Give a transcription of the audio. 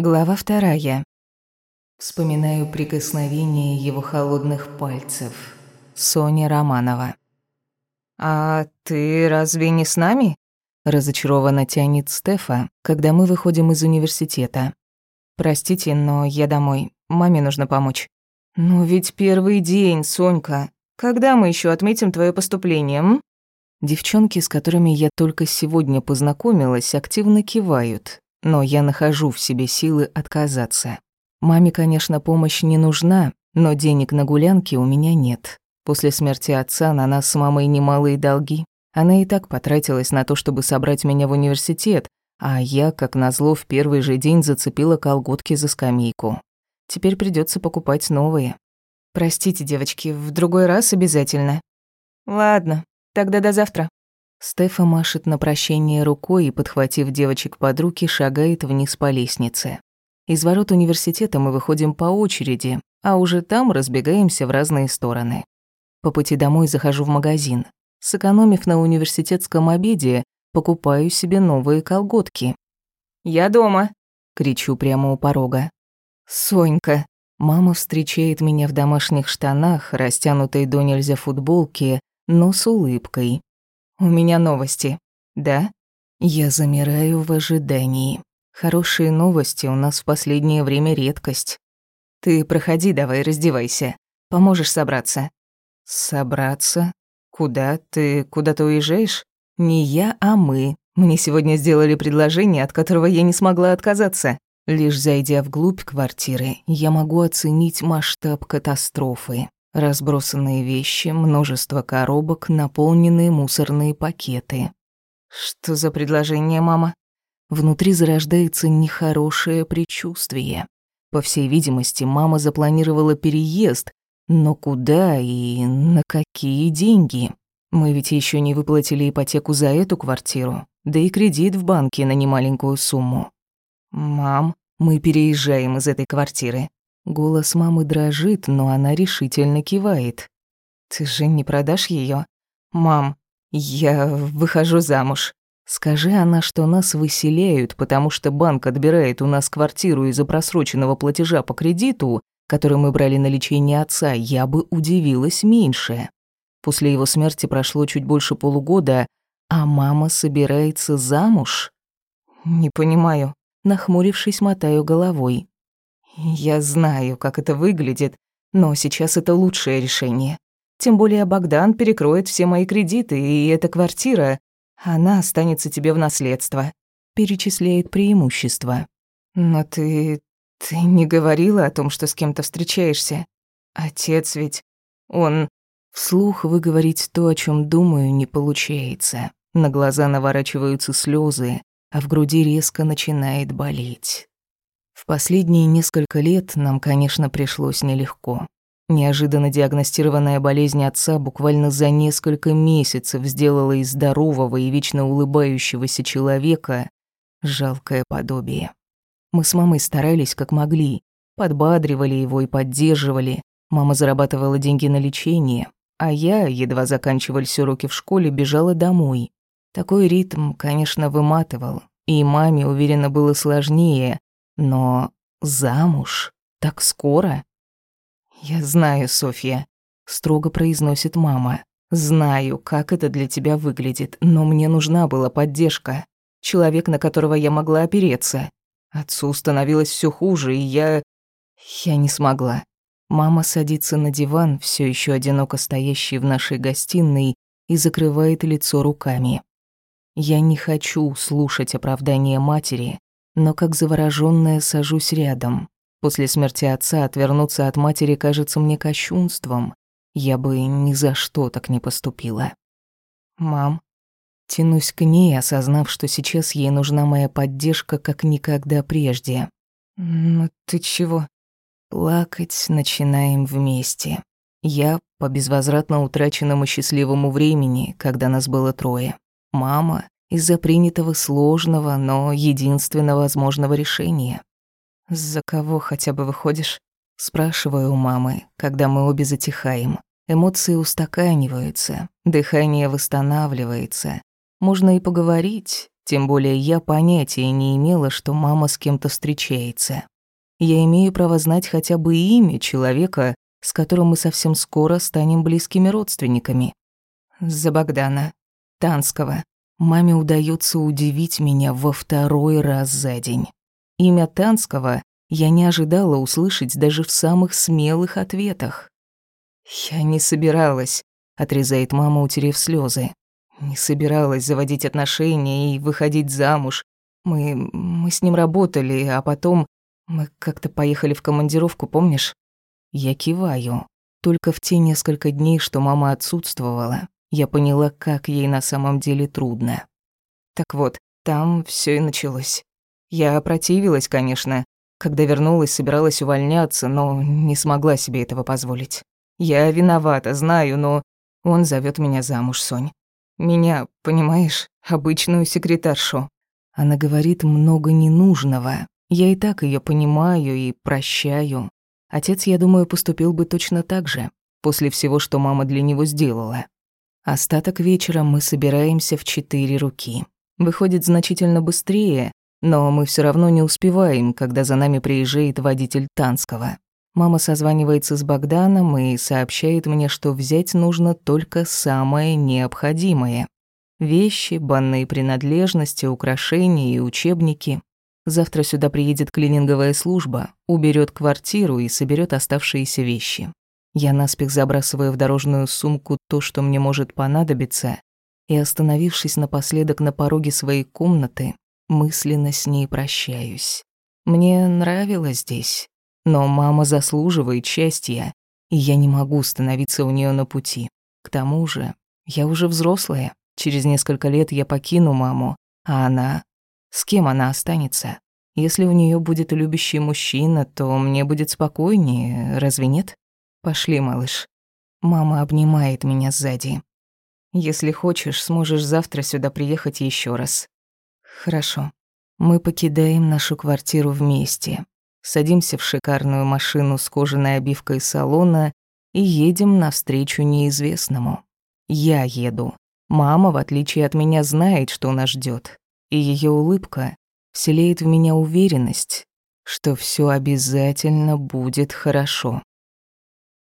Глава вторая. Вспоминаю прикосновение его холодных пальцев. Соня Романова. «А ты разве не с нами?» Разочарованно тянет Стефа, когда мы выходим из университета. «Простите, но я домой. Маме нужно помочь». «Ну ведь первый день, Сонька. Когда мы еще отметим твое поступление, м?» Девчонки, с которыми я только сегодня познакомилась, активно кивают, но я нахожу в себе силы отказаться. Маме, конечно, помощь не нужна, но денег на гулянки у меня нет. После смерти отца на нас с мамой немалые долги. Она и так потратилась на то, чтобы собрать меня в университет, а я, как назло, в первый же день зацепила колготки за скамейку. Теперь придется покупать новые. Простите, девочки, в другой раз обязательно. Ладно, тогда до завтра. Стефа машет на прощение рукой и, подхватив девочек под руки, шагает вниз по лестнице. Из ворот университета мы выходим по очереди, а уже там разбегаемся в разные стороны. По пути домой захожу в магазин. Сэкономив на университетском обеде, покупаю себе новые колготки. «Я дома!» — кричу прямо у порога. «Сонька!» Мама встречает меня в домашних штанах, растянутой до нельзя футболке, но с улыбкой. У меня новости. Да? Я замираю в ожидании. Хорошие новости у нас в последнее время редкость. Ты проходи, давай, раздевайся. Поможешь собраться. Собраться? Куда? Ты куда-то уезжаешь? Не я, а мы. Мне сегодня сделали предложение, от которого я не смогла отказаться. Лишь зайдя вглубь квартиры, я могу оценить масштаб катастрофы. Разбросанные вещи, множество коробок, наполненные мусорные пакеты. Что за предложение, мама? Внутри зарождается нехорошее предчувствие. По всей видимости, мама запланировала переезд, но куда и на какие деньги? Мы ведь еще не выплатили ипотеку за эту квартиру, да и кредит в банке на немаленькую сумму. Мам, мы переезжаем из этой квартиры. Голос мамы дрожит, но она решительно кивает. «Ты же не продашь ее, «Мам, я выхожу замуж». Скажи она, что нас выселяют, потому что банк отбирает у нас квартиру из-за просроченного платежа по кредиту, который мы брали на лечение отца, я бы удивилась меньше. После его смерти прошло чуть больше полугода, а мама собирается замуж? Не понимаю. Нахмурившись, мотаю головой. Я знаю, как это выглядит, но сейчас это лучшее решение. Тем более Богдан перекроет все мои кредиты, и эта квартира, она останется тебе в наследство. Перечисляет преимущества. Но ты... ты не говорила о том, что с кем-то встречаешься. Отец ведь... он... Вслух выговорить то, о чем думаю, не получается. На глаза наворачиваются слезы, а в груди резко начинает болеть. В последние несколько лет нам, конечно, пришлось нелегко. Неожиданно диагностированная болезнь отца буквально за несколько месяцев сделала из здорового и вечно улыбающегося человека жалкое подобие. Мы с мамой старались как могли, подбадривали его и поддерживали. Мама зарабатывала деньги на лечение, а я, едва заканчивались уроки в школе, бежала домой. Такой ритм, конечно, выматывал, и маме, уверенно, было сложнее, но замуж? Так скоро? Я знаю, Софья, строго произносит мама. Знаю, как это для тебя выглядит, но мне нужна была поддержка. Человек, на которого я могла опереться. Отцу становилось все хуже, и я... Я не смогла. Мама садится на диван, все еще одиноко стоящий в нашей гостиной, и закрывает лицо руками. Я не хочу слушать оправдания матери, но как заворожённая сажусь рядом. После смерти отца отвернуться от матери кажется мне кощунством. Я бы ни за что так не поступила. Мам, тянусь к ней, осознав, что сейчас ей нужна моя поддержка как никогда прежде. Ну ты чего? Плакать начинаем вместе. Я по безвозвратно утраченному счастливому времени, когда нас было трое. Мама из-за принятого сложного, но единственно возможного решения. «За кого хотя бы выходишь?» Спрашиваю у мамы, когда мы обе затихаем. Эмоции устаканиваются, дыхание восстанавливается. Можно и поговорить, Тем более я понятия не имела, что мама с кем-то встречается. Я имею право знать хотя бы имя человека, с которым мы совсем скоро станем близкими родственниками. За Богдана. Танского. Маме удается удивить меня во второй раз за день. Имя Танского я не ожидала услышать даже в самых смелых ответах. «Я не собиралась», — отрезает мама, утерев слезы. «Не собиралась заводить отношения и выходить замуж. Мы... мы с ним работали, а потом мы как-то поехали в командировку, помнишь?» Я киваю. Только в те несколько дней, что мама отсутствовала, я поняла, как ей на самом деле трудно. Так вот, там все и началось. Я противилась, конечно. Когда вернулась, собиралась увольняться, но не смогла себе этого позволить. Я виновата, знаю, но он зовет меня замуж, Сонь. Меня, понимаешь, обычную секретаршу. Она говорит много ненужного. Я и так ее понимаю и прощаю. Отец, я думаю, поступил бы точно так же, после всего, что мама для него сделала. Остаток вечера мы собираемся в четыре руки. Выходит значительно быстрее, но мы все равно не успеваем, когда за нами приезжает водитель Танского. Мама созванивается с Богданом и сообщает мне, что взять нужно только самое необходимое. Вещи, банные принадлежности, украшения и учебники. Завтра сюда приедет клининговая служба, уберет квартиру и соберет оставшиеся вещи. Я наспех забрасываю в дорожную сумку то, что мне может понадобиться, и, остановившись напоследок на пороге своей комнаты, мысленно с ней прощаюсь. Мне нравилось здесь, но мама заслуживает счастья, и я не могу становиться у нее на пути. К тому же, я уже взрослая. Через несколько лет я покину маму, а она... С кем она останется? Если у нее будет любящий мужчина, то мне будет спокойнее, разве нет? Пошли, малыш. Мама обнимает меня сзади. Если хочешь, сможешь завтра сюда приехать еще раз. Хорошо. Мы покидаем нашу квартиру вместе. Садимся в шикарную машину с кожаной обивкой салона и едем навстречу неизвестному. Я еду. Мама, в отличие от меня, знает, что нас ждет, и ее улыбка вселяет в меня уверенность, что все обязательно будет хорошо.